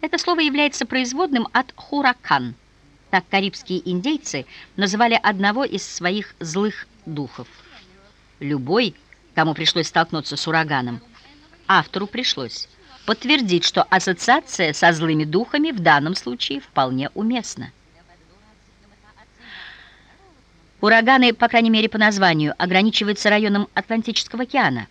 Это слово является производным от «хуракан». Так карибские индейцы называли одного из своих злых духов. Любой, кому пришлось столкнуться с ураганом, автору пришлось подтвердить, что ассоциация со злыми духами в данном случае вполне уместна. Ураганы, по крайней мере по названию, ограничиваются районом Атлантического океана.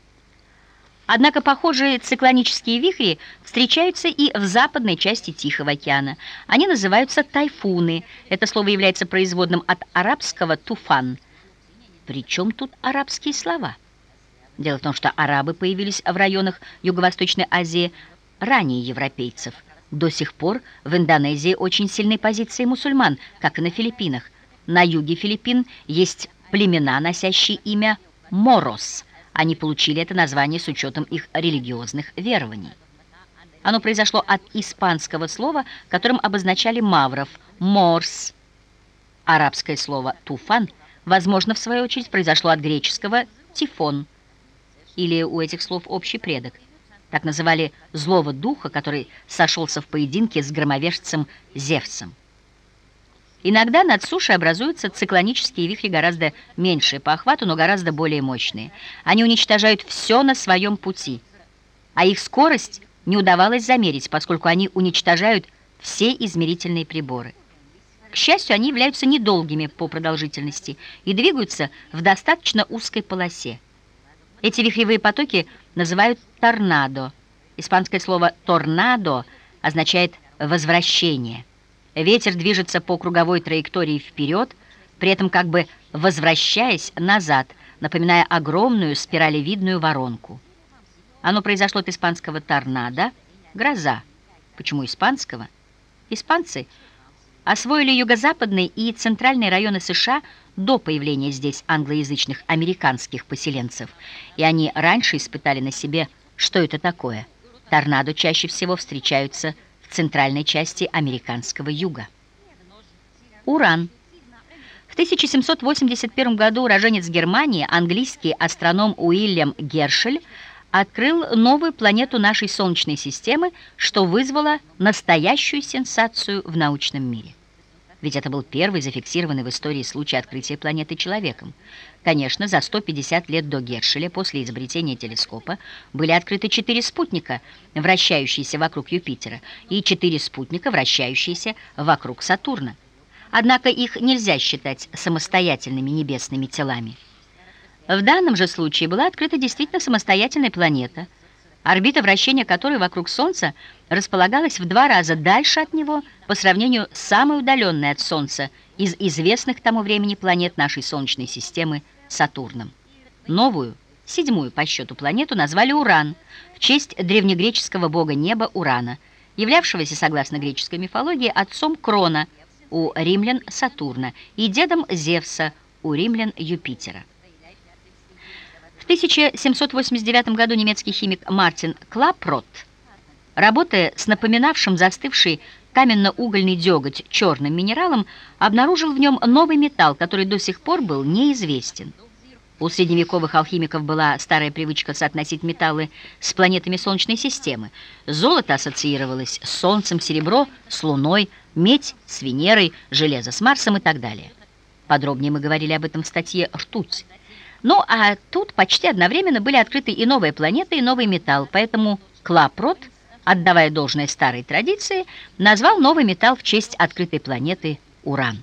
Однако похожие циклонические вихри встречаются и в западной части Тихого океана. Они называются тайфуны. Это слово является производным от арабского «туфан». Причем тут арабские слова? Дело в том, что арабы появились в районах Юго-Восточной Азии ранее европейцев. До сих пор в Индонезии очень сильные позиции мусульман, как и на Филиппинах. На юге Филиппин есть племена, носящие имя Морос. Они получили это название с учетом их религиозных верований. Оно произошло от испанского слова, которым обозначали мавров – морс. Арабское слово «туфан», возможно, в свою очередь, произошло от греческого «тифон». Или у этих слов общий предок. Так называли злого духа, который сошелся в поединке с громовержцем Зевсом. Иногда над сушей образуются циклонические вихри гораздо меньшие по охвату, но гораздо более мощные. Они уничтожают все на своем пути, а их скорость не удавалось замерить, поскольку они уничтожают все измерительные приборы. К счастью, они являются недолгими по продолжительности и двигаются в достаточно узкой полосе. Эти вихревые потоки называют торнадо. Испанское слово «торнадо» означает «возвращение». Ветер движется по круговой траектории вперед, при этом как бы возвращаясь назад, напоминая огромную спиралевидную воронку. Оно произошло от испанского торнадо, гроза. Почему испанского? Испанцы освоили юго-западные и центральные районы США до появления здесь англоязычных американских поселенцев, и они раньше испытали на себе, что это такое. Торнадо чаще всего встречаются центральной части американского юга. Уран. В 1781 году уроженец Германии, английский астроном Уильям Гершель, открыл новую планету нашей Солнечной системы, что вызвало настоящую сенсацию в научном мире. Ведь это был первый зафиксированный в истории случай открытия планеты человеком. Конечно, за 150 лет до Гершеля, после изобретения телескопа, были открыты четыре спутника, вращающиеся вокруг Юпитера, и четыре спутника, вращающиеся вокруг Сатурна. Однако их нельзя считать самостоятельными небесными телами. В данном же случае была открыта действительно самостоятельная планета – орбита вращения которой вокруг Солнца располагалась в два раза дальше от него по сравнению с самой удаленной от Солнца из известных тому времени планет нашей Солнечной системы Сатурном. Новую, седьмую по счету планету назвали Уран в честь древнегреческого бога неба Урана, являвшегося, согласно греческой мифологии, отцом Крона у римлян Сатурна и дедом Зевса у римлян Юпитера. В 1789 году немецкий химик Мартин Клапрот, работая с напоминавшим застывший каменно-угольный деготь черным минералом, обнаружил в нем новый металл, который до сих пор был неизвестен. У средневековых алхимиков была старая привычка соотносить металлы с планетами Солнечной системы. Золото ассоциировалось с Солнцем, серебро с Луной, медь с Венерой, железо с Марсом и так далее. Подробнее мы говорили об этом в статье «Ртуть». Ну, а тут почти одновременно были открыты и новая планета, и новый металл, поэтому Клапрот, отдавая должное старой традиции, назвал новый металл в честь открытой планеты Уран.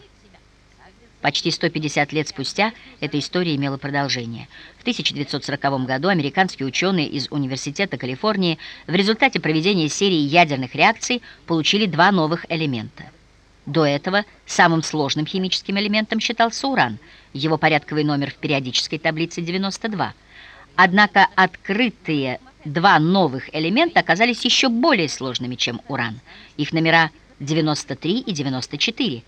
Почти 150 лет спустя эта история имела продолжение. В 1940 году американские ученые из Университета Калифорнии в результате проведения серии ядерных реакций получили два новых элемента – до этого самым сложным химическим элементом считался уран. Его порядковый номер в периодической таблице 92. Однако открытые два новых элемента оказались еще более сложными, чем уран. Их номера 93 и 94.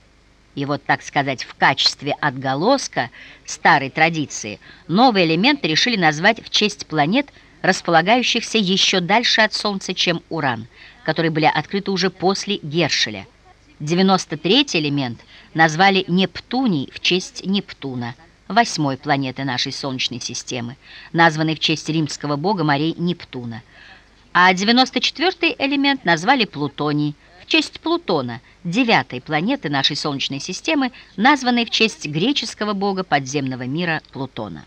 И вот, так сказать, в качестве отголоска старой традиции новые элементы решили назвать в честь планет, располагающихся еще дальше от Солнца, чем Уран, которые были открыты уже после Гершеля – 93-й элемент назвали Нептуний в честь Нептуна, восьмой планеты нашей Солнечной системы, названной в честь римского бога морей Нептуна. А 94-й элемент назвали Плутоний в честь Плутона, девятой планеты нашей Солнечной системы, названной в честь греческого бога подземного мира Плутона.